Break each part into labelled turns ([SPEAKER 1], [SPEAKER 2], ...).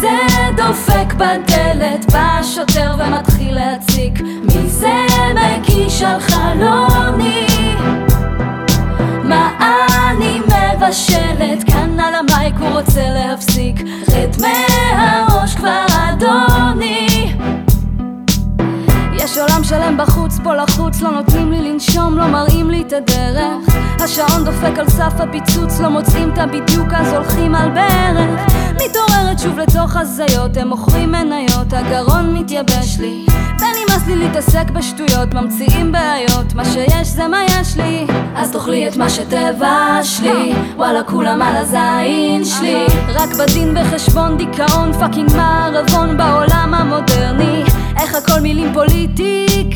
[SPEAKER 1] זה דופק בדלת בא שוטר ומתחיל להציק. מי זה מקיש על חלום שלם בחוץ, פה לחוץ, לא נותנים לי לנשום, לא מראים לי את הדרך. השעון דופק על סף הפיצוץ, לא מוצאים את הבדיוק אז הולכים על ברך מתעוררת שוב לתוך הזיות, הם מוכרים מניות, הגרון מתייבש לי. ונמאס לי להתעסק בשטויות, ממציאים בעיות, מה שיש זה מה יש לי. אז תאכלי את מה שתבש לי, וואלה כולם על הזין שלי. רק בדין בחשבון דיכאון, פאקינג מערבון בעולם המודרני. איך הכל מילים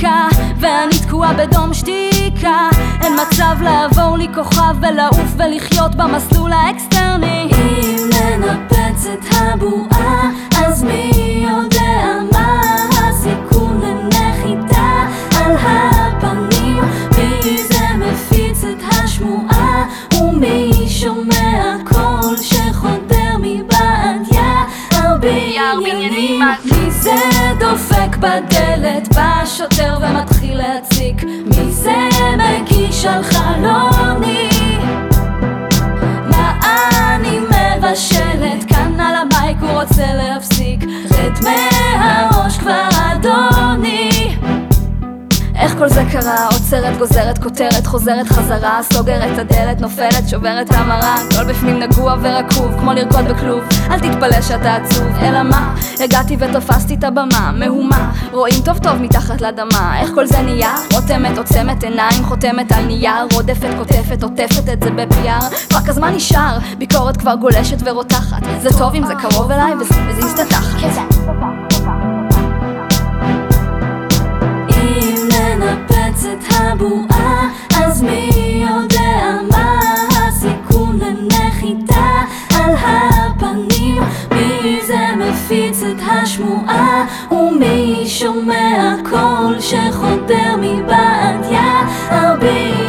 [SPEAKER 1] פוליטיקה ואני תקועה בדום שתיקה. אין מצב לעבור לי כוכב ולעוף ולחיות במסלול האקסטרני. אם ננפץ את הבועה אז מי מי זה דופק בדלת? בא שוטר ומתחיל להציק. מי זה מגיש על חלוני? מה אני מבשלת? כאן על המייק הוא רוצה להפסיק. רד מהראש כבר כל זה קרה? עוצרת, גוזרת, כותרת, חוזרת חזרה סוגרת הדלת, נופלת, שוברת המרה הכל בפנים נגוע ורקוב, כמו לרקוד בכלוב אל תתפלא שאתה עצוב, אלא מה? הגעתי ותפסתי את הבמה, מהומה רואים טוב טוב מתחת לאדמה איך כל זה נהיה? רותמת, עוצמת עיניים, חותמת על נייר רודפת, כותפת, עוטפת את זה בפייר רק הזמן נשאר, ביקורת כבר גולשת ורותחת זה טוב אם זה קרוב אליי וזה מזיז מפיץ את השמועה, ומי שומע קול שחודר מבעדיה, הרבה